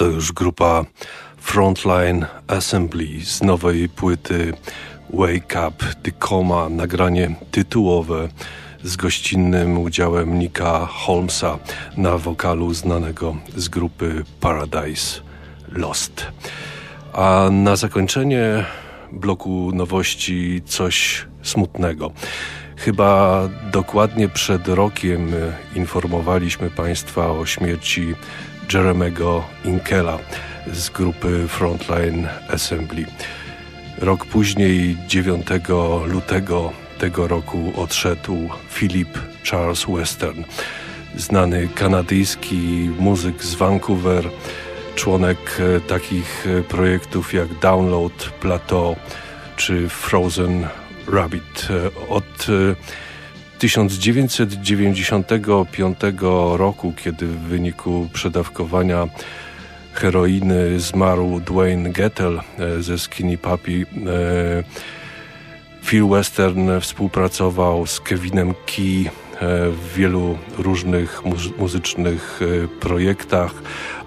Oto już grupa Frontline Assembly z nowej płyty Wake Up The Coma, nagranie tytułowe z gościnnym udziałem Nika Holmesa na wokalu znanego z grupy Paradise Lost. A na zakończenie bloku nowości coś smutnego. Chyba dokładnie przed rokiem informowaliśmy Państwa o śmierci Jeremego Inkela z grupy Frontline Assembly. Rok później, 9 lutego tego roku, odszedł Philip Charles Western, znany kanadyjski muzyk z Vancouver, członek e, takich e, projektów jak Download, Plateau czy Frozen Rabbit. E, od 1995 roku, kiedy w wyniku przedawkowania heroiny zmarł Dwayne Gettel e, ze Skinny Puppy. E, Phil Western współpracował z Kevinem Key e, w wielu różnych muzycznych projektach,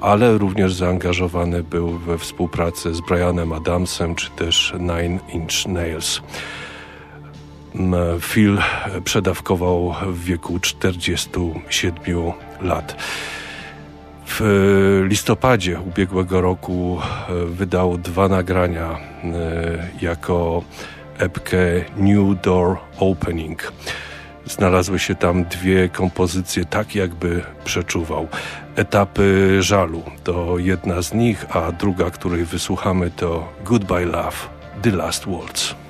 ale również zaangażowany był we współpracę z Brianem Adamsem czy też Nine Inch Nails. Phil przedawkował w wieku 47 lat. W listopadzie ubiegłego roku e, wydał dwa nagrania e, jako epkę New Door Opening. Znalazły się tam dwie kompozycje, tak jakby przeczuwał. Etapy żalu to jedna z nich, a druga, której wysłuchamy, to Goodbye Love, The Last Waltz.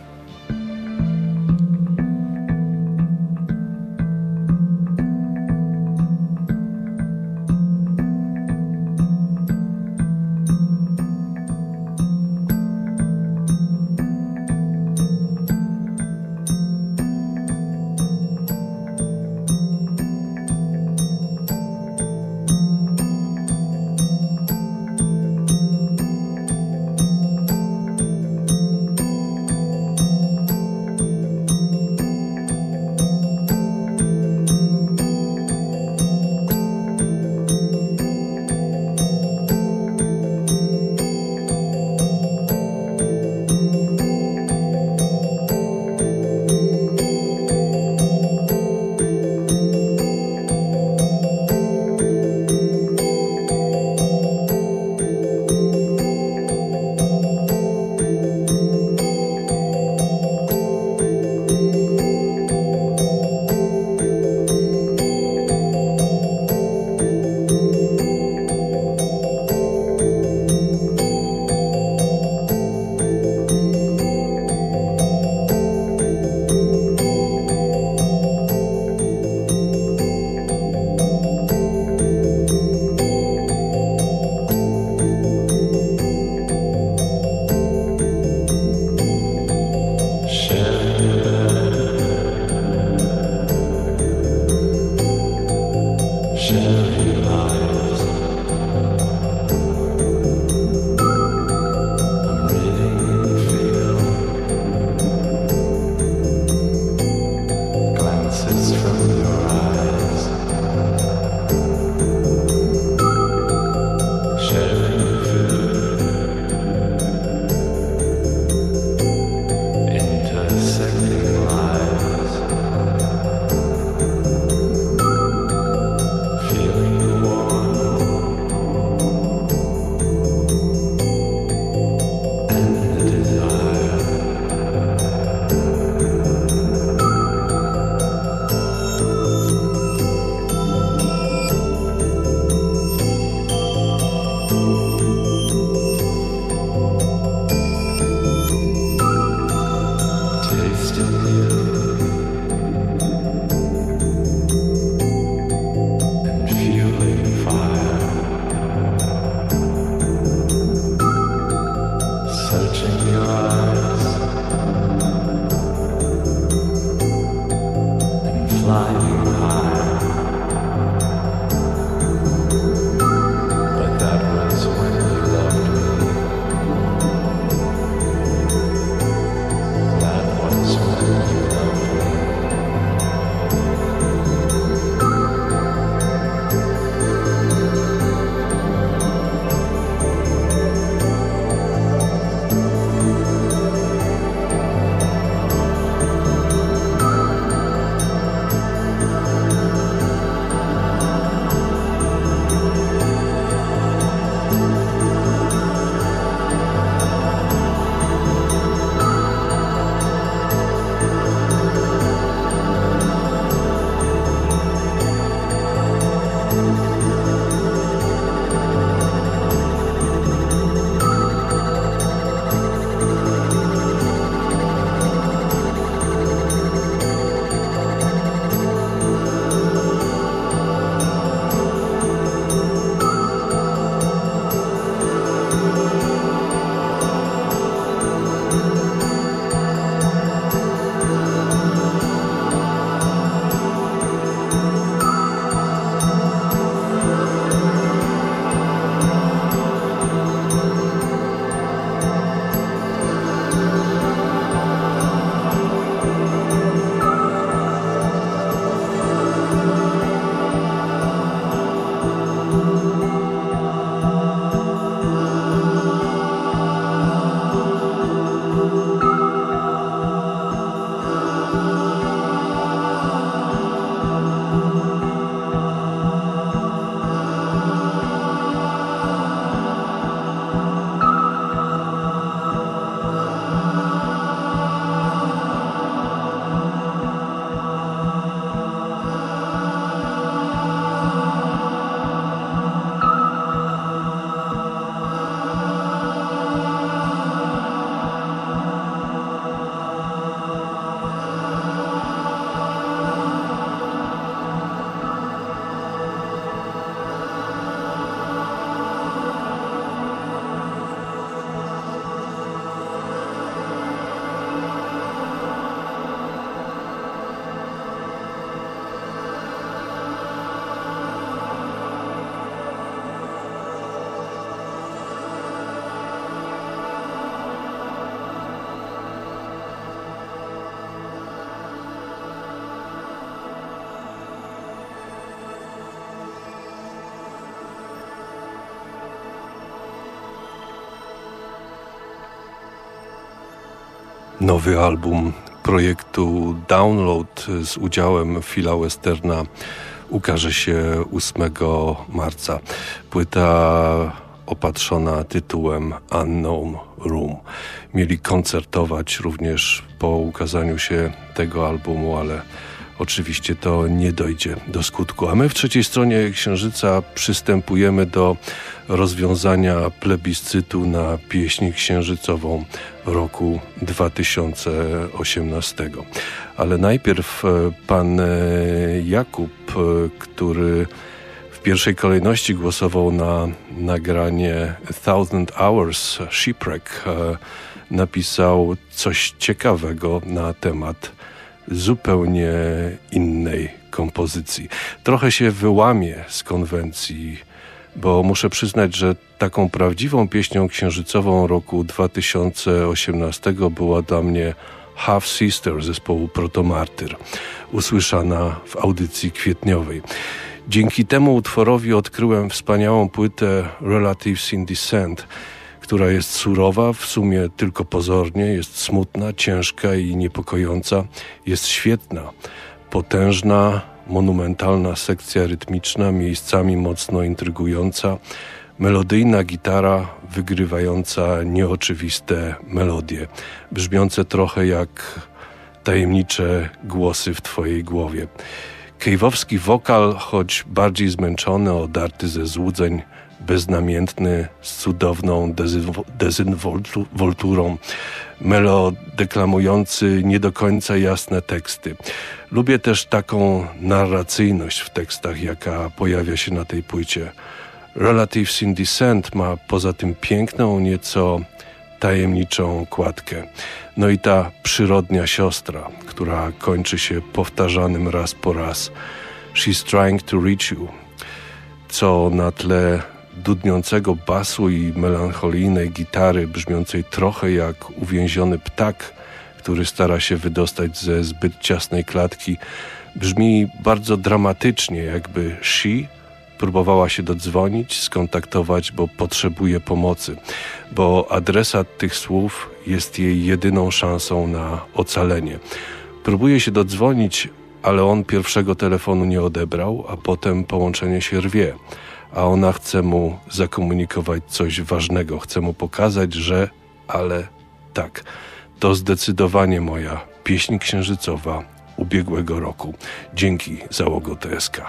Nowy album projektu Download z udziałem Phila Westerna ukaże się 8 marca. Płyta opatrzona tytułem Unknown Room. Mieli koncertować również po ukazaniu się tego albumu, ale oczywiście to nie dojdzie do skutku. A my w trzeciej stronie Księżyca przystępujemy do rozwiązania plebiscytu na pieśń księżycową roku 2018. Ale najpierw e, pan e, Jakub, e, który w pierwszej kolejności głosował na nagranie Thousand Hours Shipwreck, napisał coś ciekawego na temat zupełnie innej kompozycji. Trochę się wyłamie z konwencji, bo muszę przyznać, że taką prawdziwą pieśnią księżycową roku 2018 była dla mnie Half Sister zespołu Protomartyr, usłyszana w audycji kwietniowej. Dzięki temu utworowi odkryłem wspaniałą płytę Relatives in Descent, która jest surowa, w sumie tylko pozornie, jest smutna, ciężka i niepokojąca, jest świetna, potężna, monumentalna sekcja rytmiczna, miejscami mocno intrygująca, melodyjna gitara wygrywająca nieoczywiste melodie, brzmiące trochę jak tajemnicze głosy w twojej głowie. Kejwowski wokal, choć bardziej zmęczony, odarty ze złudzeń, beznamiętny, z cudowną dezynwolturą, melodeklamujący nie do końca jasne teksty. Lubię też taką narracyjność w tekstach, jaka pojawia się na tej płycie. Relatives in Descent ma poza tym piękną, nieco tajemniczą kładkę. No i ta przyrodnia siostra, która kończy się powtarzanym raz po raz She's trying to reach you, co na tle dudniącego basu i melancholijnej gitary, brzmiącej trochę jak uwięziony ptak, który stara się wydostać ze zbyt ciasnej klatki, brzmi bardzo dramatycznie, jakby she próbowała się dodzwonić, skontaktować, bo potrzebuje pomocy, bo adresat tych słów jest jej jedyną szansą na ocalenie. Próbuje się dodzwonić, ale on pierwszego telefonu nie odebrał, a potem połączenie się rwie a ona chce mu zakomunikować coś ważnego, chce mu pokazać, że ale tak, to zdecydowanie moja pieśń księżycowa ubiegłego roku. Dzięki załogo TSK.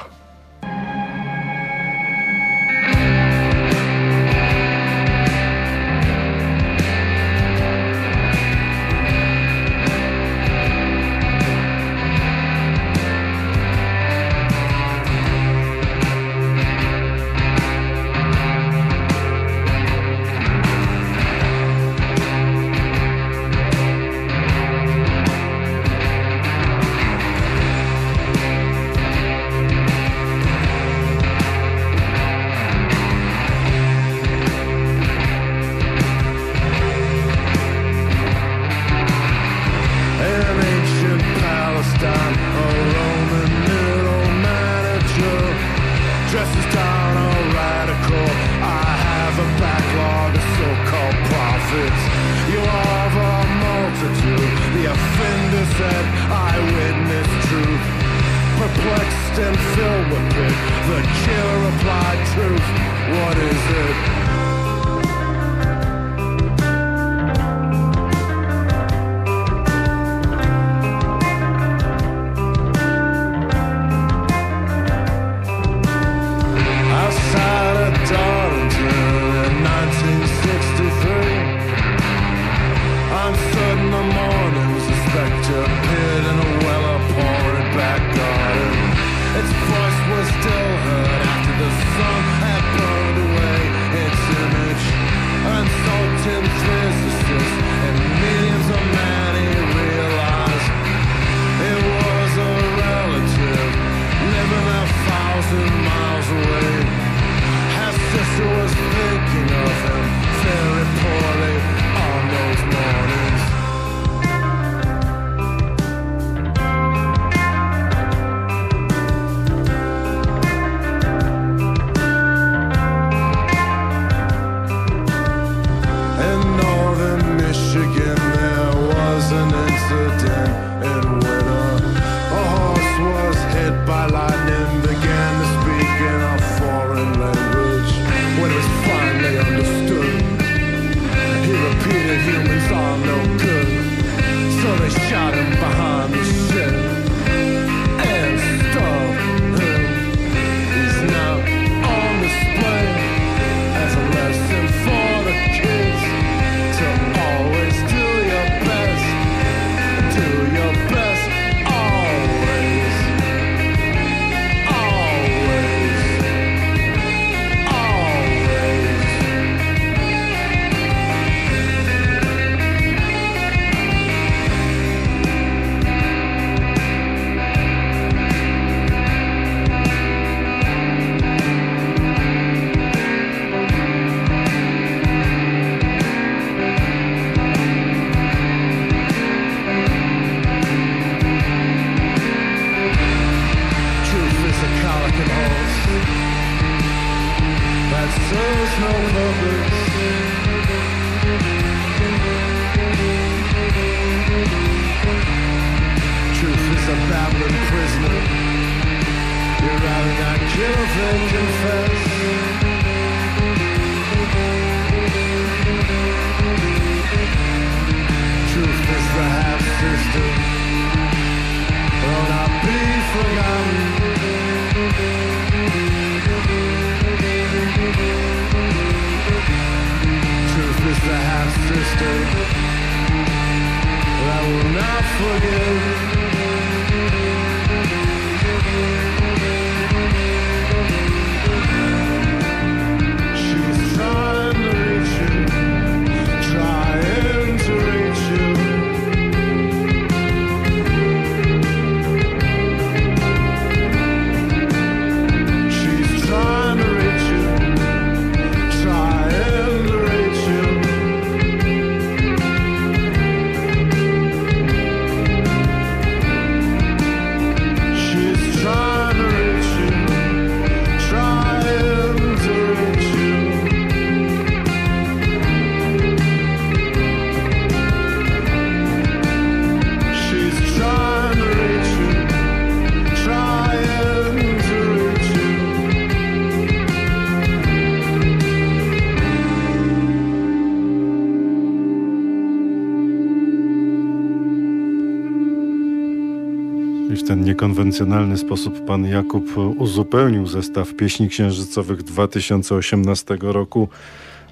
Niekonwencjonalny sposób pan Jakub uzupełnił zestaw pieśni księżycowych 2018 roku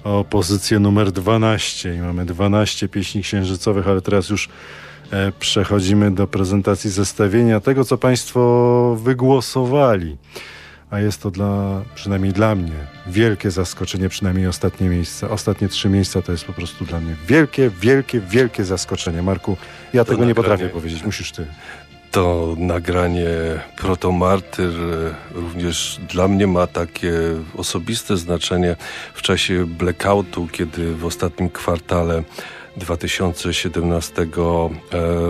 o pozycję numer 12. I mamy 12 pieśni księżycowych, ale teraz już e, przechodzimy do prezentacji zestawienia tego, co państwo wygłosowali. A jest to dla, przynajmniej dla mnie, wielkie zaskoczenie, przynajmniej ostatnie miejsca. Ostatnie trzy miejsca to jest po prostu dla mnie wielkie, wielkie, wielkie zaskoczenie. Marku, ja tego nie potrafię powiedzieć, musisz ty. To nagranie Protomartyr e, również dla mnie ma takie osobiste znaczenie w czasie blackoutu, kiedy w ostatnim kwartale 2017 e,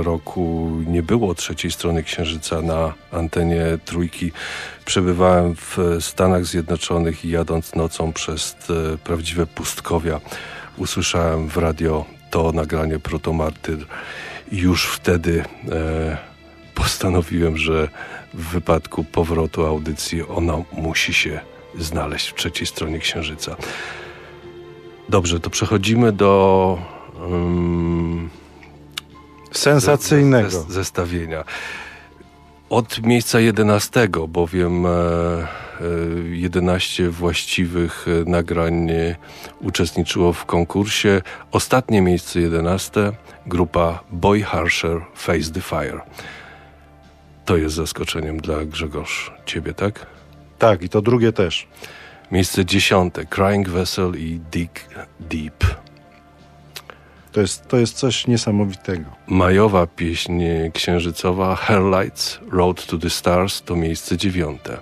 roku nie było trzeciej strony Księżyca na antenie trójki. Przebywałem w Stanach Zjednoczonych i jadąc nocą przez e, prawdziwe pustkowia usłyszałem w radio to nagranie Protomartyr i już wtedy e, postanowiłem, że w wypadku powrotu audycji ona musi się znaleźć w trzeciej stronie Księżyca. Dobrze, to przechodzimy do um, Sensacyjnego. ze- ze- zestawienia. Od miejsca 11, bowiem e, e, 11 właściwych e, nagrań e, uczestniczyło w konkursie. Ostatnie miejsce 11 grupa Boy Harsher Face the Fire. To jest zaskoczeniem dla Grzegorz ciebie, tak? Tak, i to drugie też. Miejsce dziesiąte Crying Vessel i Dig Deep. To jest, to jest coś niesamowitego. Majowa pieśń księżycowa Hairlights Road to the Stars to miejsce dziewiąte.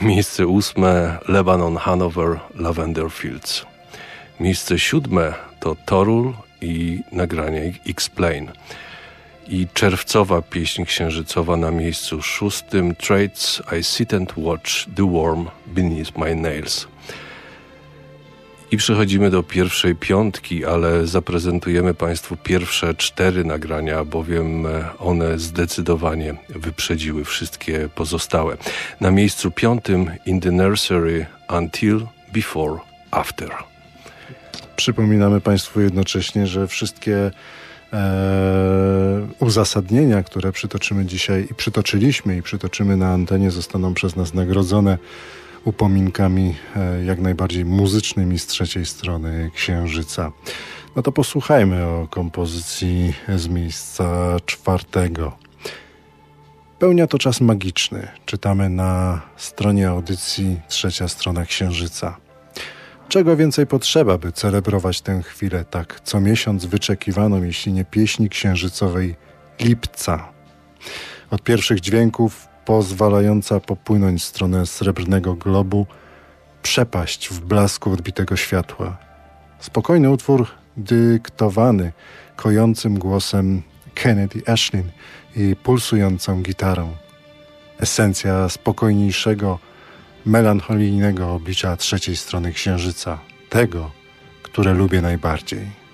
Miejsce ósme Lebanon Hanover Lavender Fields. Miejsce siódme to Torul i nagranie Explain. I czerwcowa pieśń księżycowa na miejscu szóstym Trades I sit and watch the worm beneath my nails. I przechodzimy do pierwszej piątki, ale zaprezentujemy Państwu pierwsze cztery nagrania, bowiem e, one zdecydowanie wyprzedziły wszystkie pozostałe. Na miejscu piątym In the Nursery Until, Before, After. Przypominamy Państwu jednocześnie, że wszystkie uzasadnienia, które przytoczymy dzisiaj i przytoczyliśmy i przytoczymy na antenie, zostaną przez nas nagrodzone upominkami e, jak najbardziej muzycznymi z trzeciej strony Księżyca. No to posłuchajmy o kompozycji z miejsca czwartego. Pełnia to czas magiczny. Czytamy na stronie audycji Trzecia Strona Księżyca. Czego więcej potrzeba, by celebrować tę chwilę tak co miesiąc wyczekiwaną, jeśli nie pieśni księżycowej lipca? Od pierwszych dźwięków pozwalająca popłynąć w stronę srebrnego globu, przepaść w blasku odbitego światła. Spokojny utwór dyktowany kojącym głosem Kennedy Ashlin i pulsującą gitarą. Esencja spokojniejszego, melancholijnego oblicza trzeciej strony księżyca, tego, które lubię najbardziej.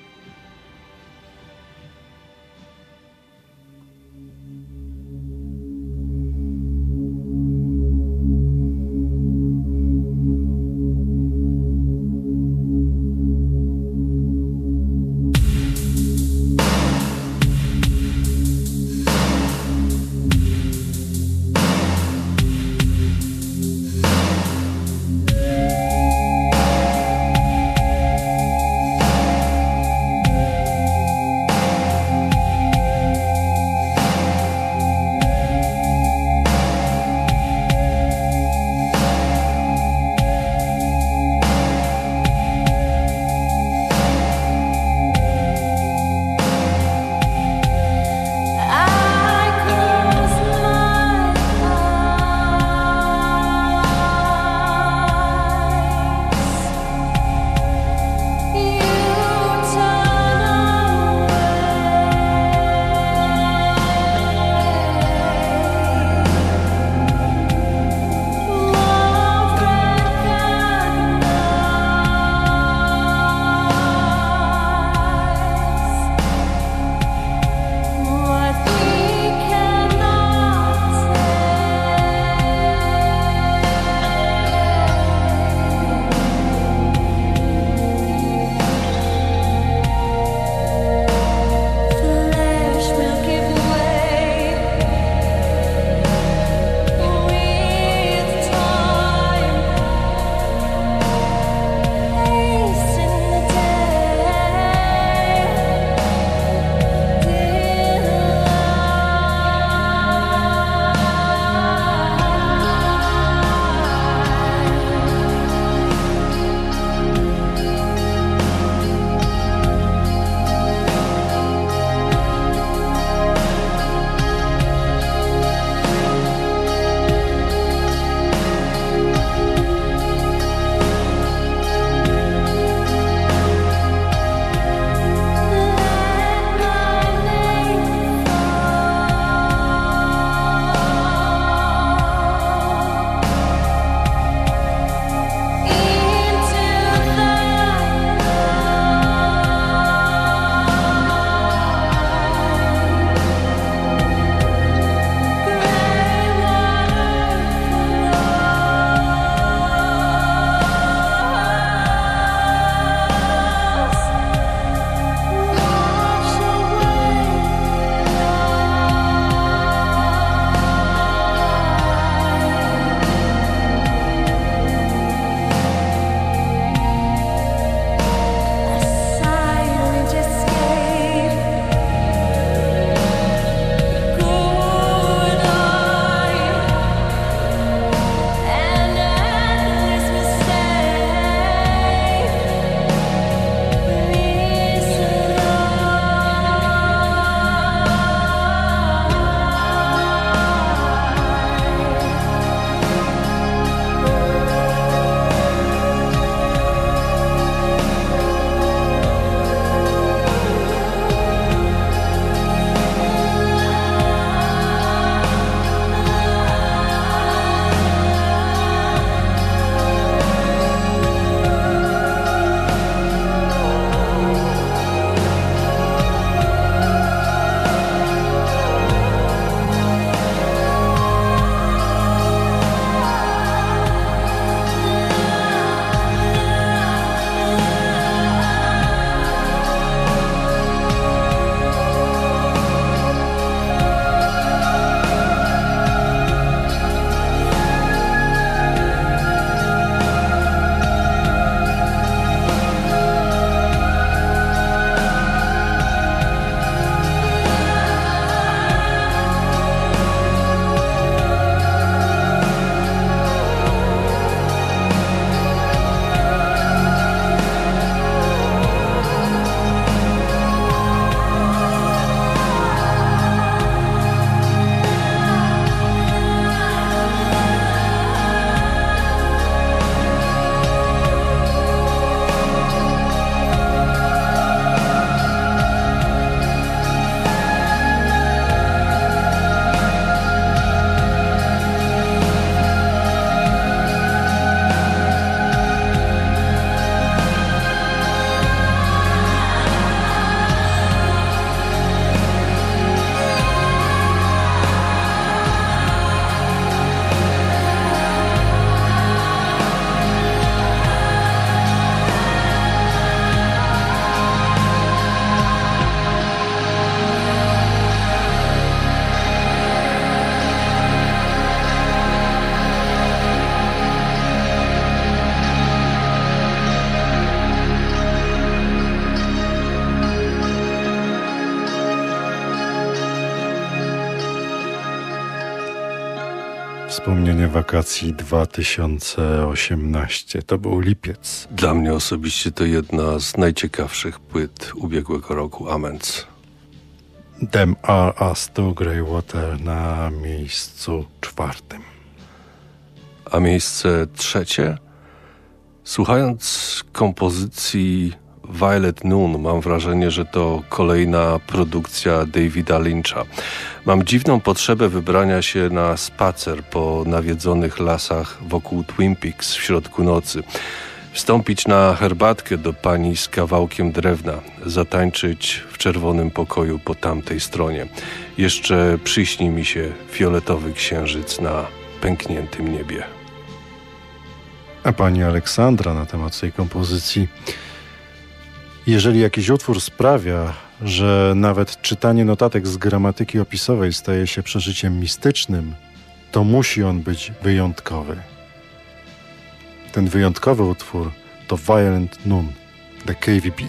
Wspomnienie wakacji 2018. To był lipiec. Dla mnie osobiście to jedna z najciekawszych płyt ubiegłego roku. Amens. Them Are Us to Greywater na miejscu czwartym. A miejsce trzecie? Słuchając kompozycji Violet Noon mam wrażenie, że to kolejna produkcja Davida Lyncha. Mam dziwną potrzebę wybrania się na spacer po nawiedzonych lasach wokół Twin Peaks w środku nocy. Wstąpić na herbatkę do pani z kawałkiem drewna, zatańczyć w czerwonym pokoju po tamtej stronie. Jeszcze przyśni mi się fioletowy księżyc na pękniętym niebie. A pani Aleksandra na temat tej kompozycji. Jeżeli jakiś utwór sprawia, że nawet czytanie notatek z gramatyki opisowej staje się przeżyciem mistycznym, to musi on być wyjątkowy. Ten wyjątkowy utwór to Violent Noon, The KVB.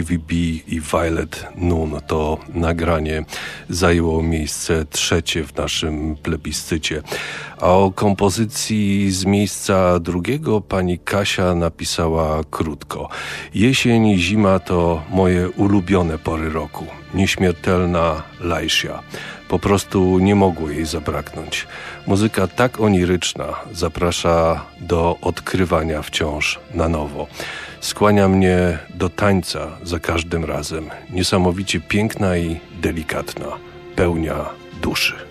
KVB i Violet Noon. To nagranie zajęło miejsce trzecie w naszym plebiscycie. A o kompozycji z miejsca drugiego pani Kasia napisała krótko. Jesień i zima to moje ulubione pory roku. Nieśmiertelna Lajsia. Po prostu nie mogło jej zabraknąć. Muzyka tak oniryczna zaprasza do odkrywania wciąż na nowo. Skłania mnie do tańca za każdym razem. Niesamowicie piękna i delikatna. Pełnia duszy.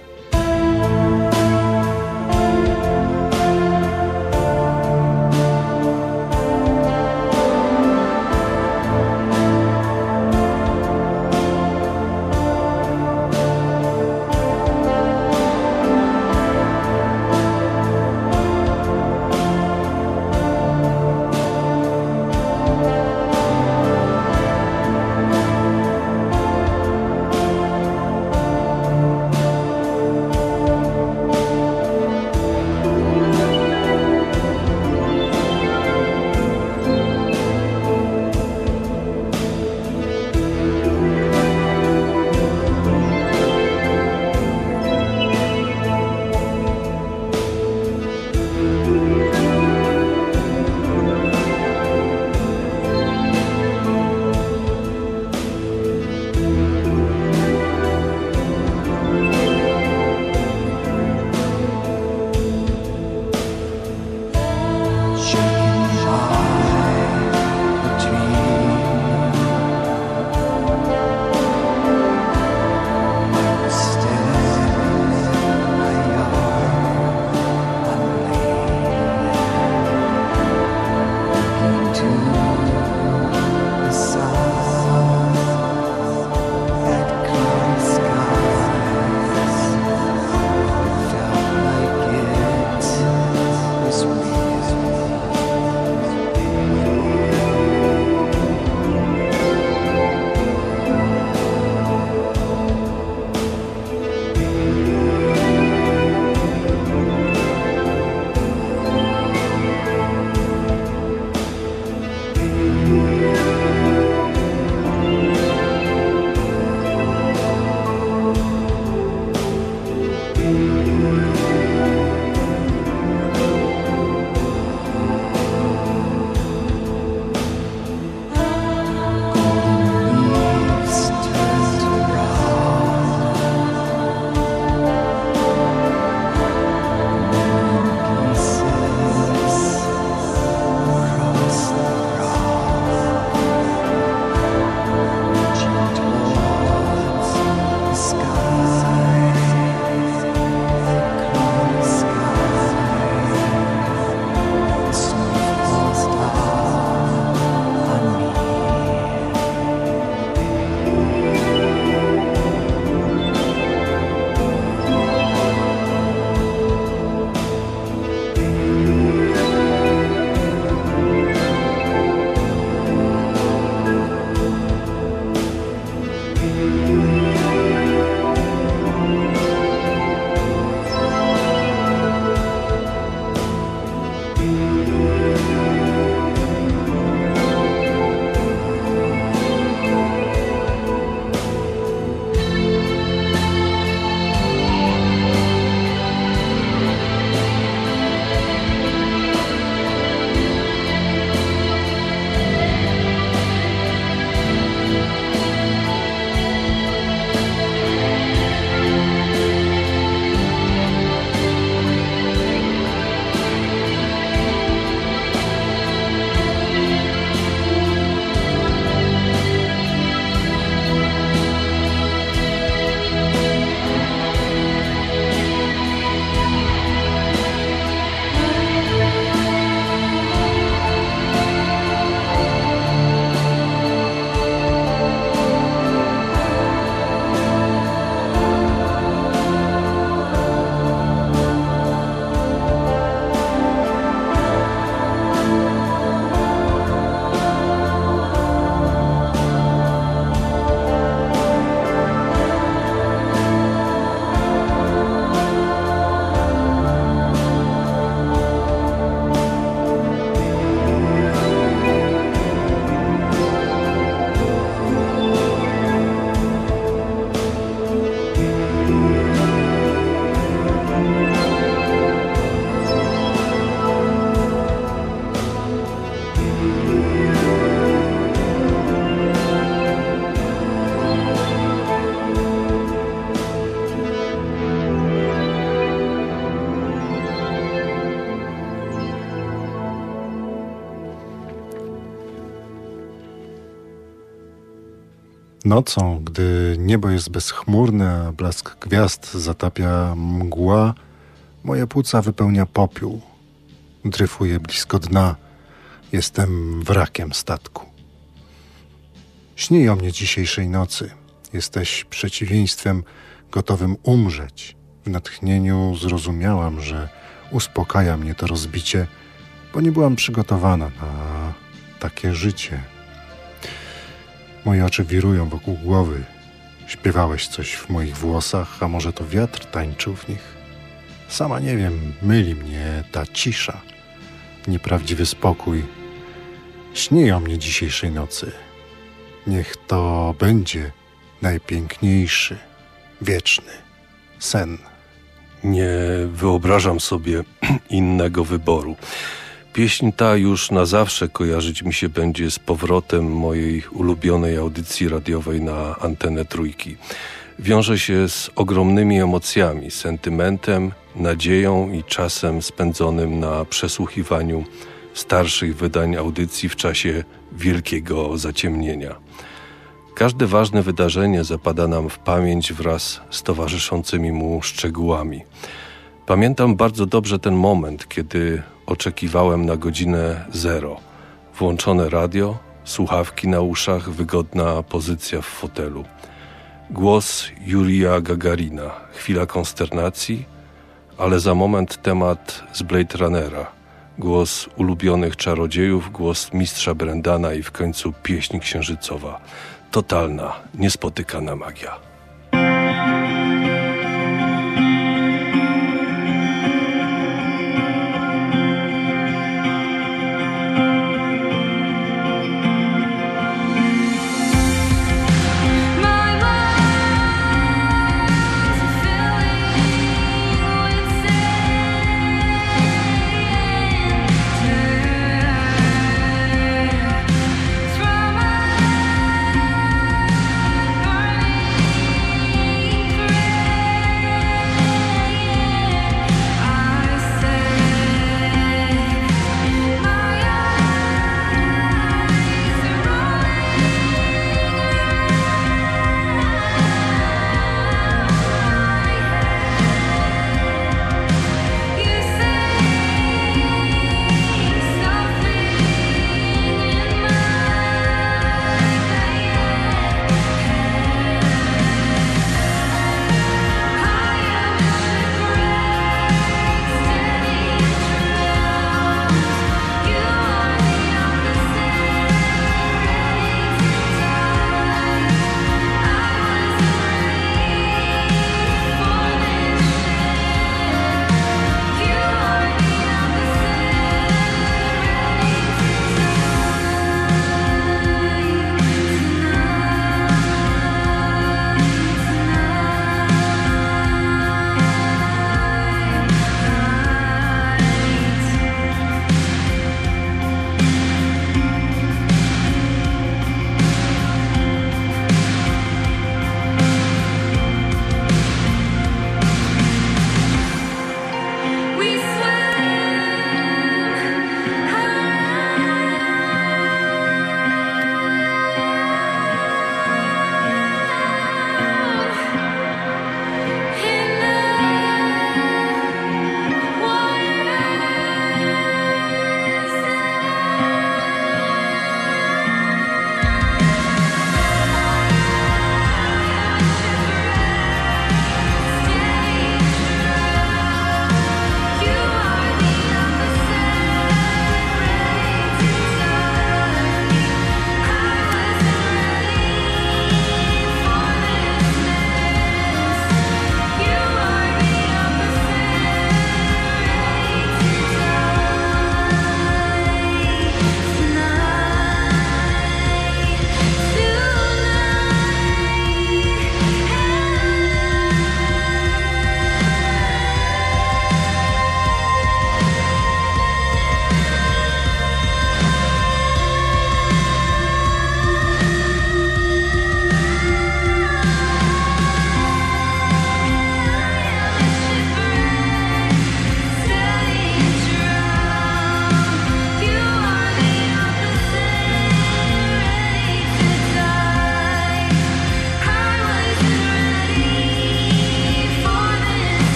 Nocą, gdy niebo jest bezchmurne, a blask gwiazd zatapia mgła, moje płuca wypełnia popiół. Dryfuję blisko dna. Jestem wrakiem statku. Śnij o mnie dzisiejszej nocy. Jesteś przeciwieństwem gotowym umrzeć. W natchnieniu zrozumiałam, że uspokaja mnie to rozbicie, bo nie byłam przygotowana na takie życie. Moje oczy wirują wokół głowy. Śpiewałeś coś w moich włosach, a może to wiatr tańczył w nich? Sama nie wiem, myli mnie ta cisza, nieprawdziwy spokój. Śnij o mnie dzisiejszej nocy. Niech to będzie najpiękniejszy, wieczny sen. Nie wyobrażam sobie innego wyboru. Pieśń ta już na zawsze kojarzyć mi się będzie z powrotem mojej ulubionej audycji radiowej na antenę trójki. Wiąże się z ogromnymi emocjami, sentymentem, nadzieją i czasem spędzonym na przesłuchiwaniu starszych wydań audycji w czasie wielkiego zaciemnienia. Każde ważne wydarzenie zapada nam w pamięć wraz z towarzyszącymi mu szczegółami. Pamiętam bardzo dobrze ten moment, kiedy oczekiwałem na godzinę zero. Włączone radio, słuchawki na uszach, wygodna pozycja w fotelu. Głos Jurija Gagarina, chwila konsternacji, ale za moment temat z Blade Runnera. Głos ulubionych czarodziejów, głos mistrza Brendana i w końcu pieśń księżycowa. Totalna, niespotykana magia.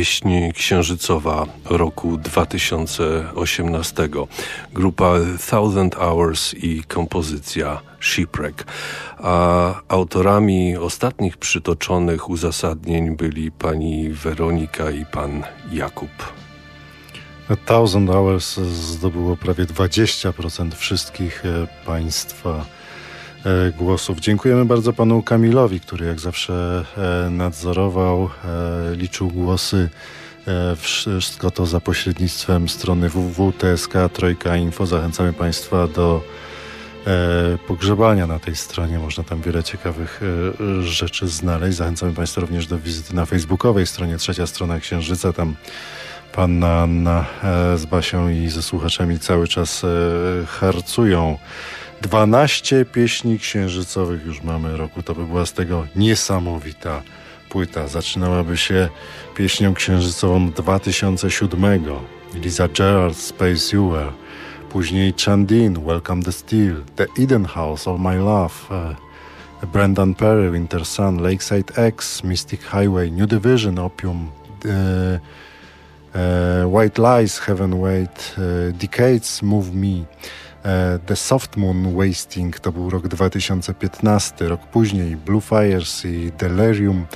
Pieśń księżycowa roku 2018. Grupa Thousand Hours i kompozycja Shipwreck. A autorami ostatnich przytoczonych uzasadnień byli pani Weronika i pan Jakub. A Thousand Hours zdobyło prawie 20% wszystkich e, państwa głosów. Dziękujemy bardzo panu Kamilowi, który jak zawsze e, nadzorował, liczył głosy. Wszystko to za pośrednictwem strony www.tsk Trojka Info. Zachęcamy państwa do pogrzebania na tej stronie. Można tam wiele ciekawych rzeczy znaleźć. Zachęcamy państwa również do wizyty na facebookowej stronie Trzecia Strona Księżyca. Tam Panna Anna e, z Basią i ze słuchaczami cały czas e, harcują. 12 pieśni księżycowych już mamy roku. To by była z tego niesamowita płyta. Zaczynałaby się pieśnią księżycową 2007. Lisa Gerard, Space You Were. Później Chandin, Welcome the Steel. The Eden House, All My Love. Uh, Brendan Perry, Winter Sun. Lakeside X, Mystic Highway. New Division, Opium. Uh, E, White Lies, Heaven Wait, e, Decades, Move Me. E, The Soft Moon Wasting to był rok 2015, rok później Blue Fires i Delirium.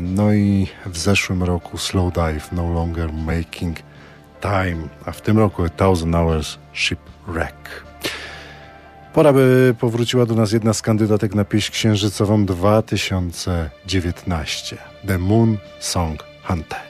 No i w zeszłym roku Slow Dive, No Longer Making Time, a w tym roku A Thousand Hours Shipwreck. Pora by powróciła do nas jedna z kandydatek na pieśń księżycową 2019, The Moon Song Hunter.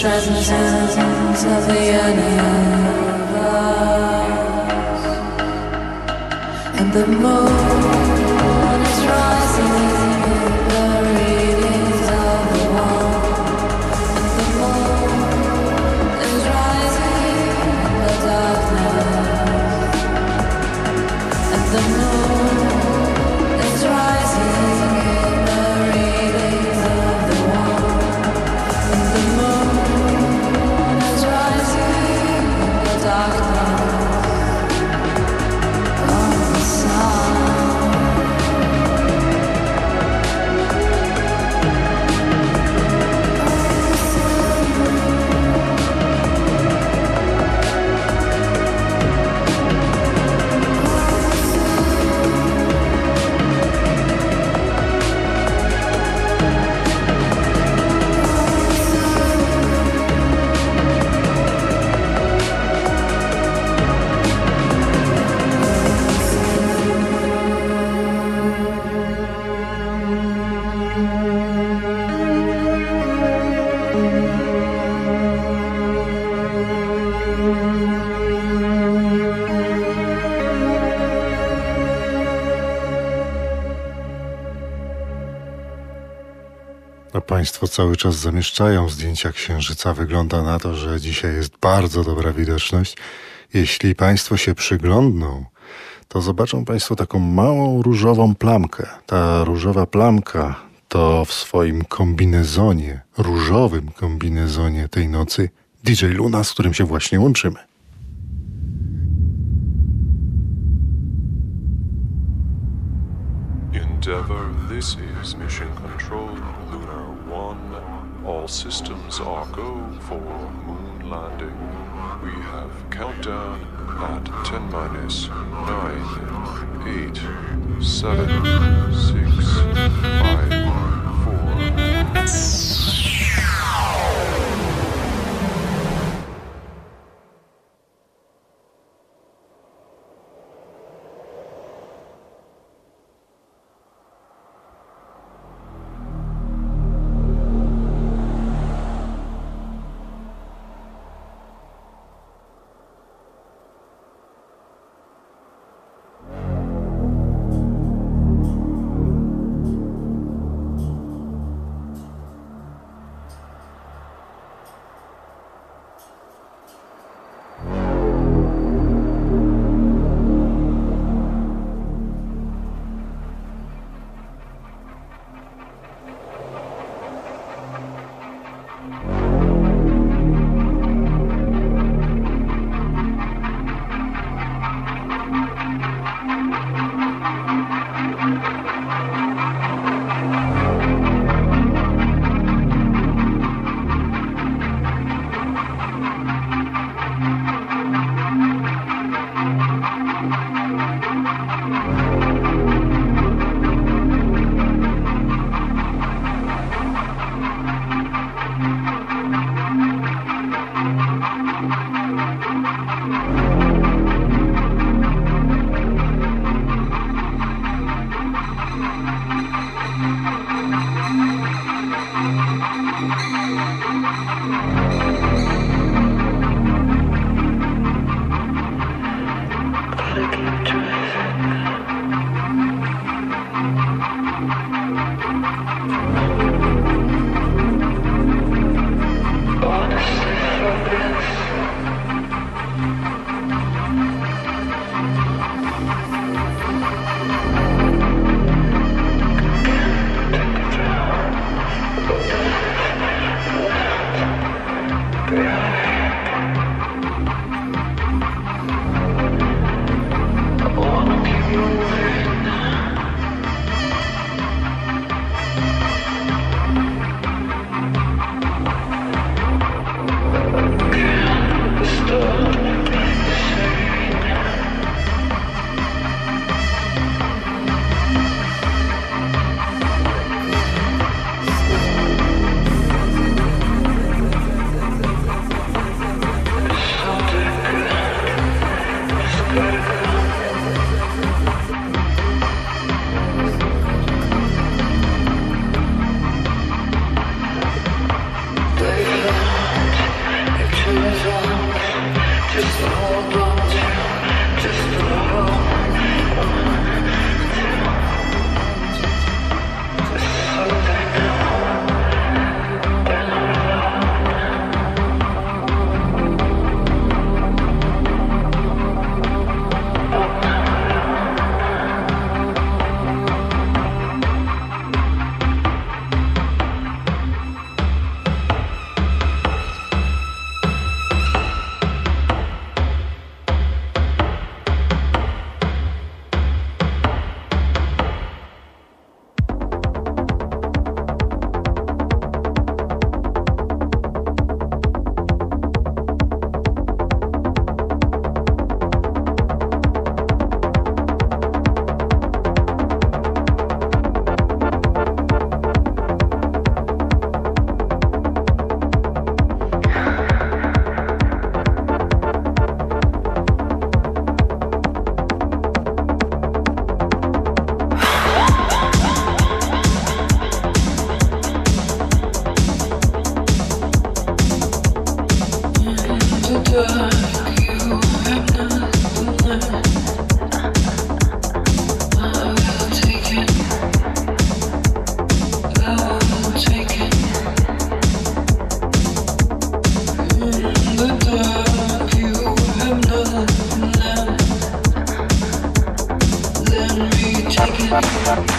transcends of the universe and the moon. Państwo cały czas zamieszczają zdjęcia księżyca. Wygląda na to, że dzisiaj jest bardzo dobra widoczność. Jeśli Państwo się przyglądną, to zobaczą Państwo taką małą różową plamkę. Ta różowa plamka to w swoim kombinezonie, różowym kombinezonie tej nocy DJ Luna, z którym się właśnie łączymy. Endeavour, this is Mission Control, Lunar 1. All systems are go for moon landing. We have countdown at 10 minus 9, 8, 7, 6, 5, 4.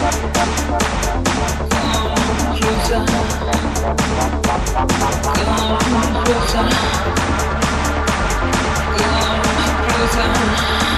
Closer, come closer.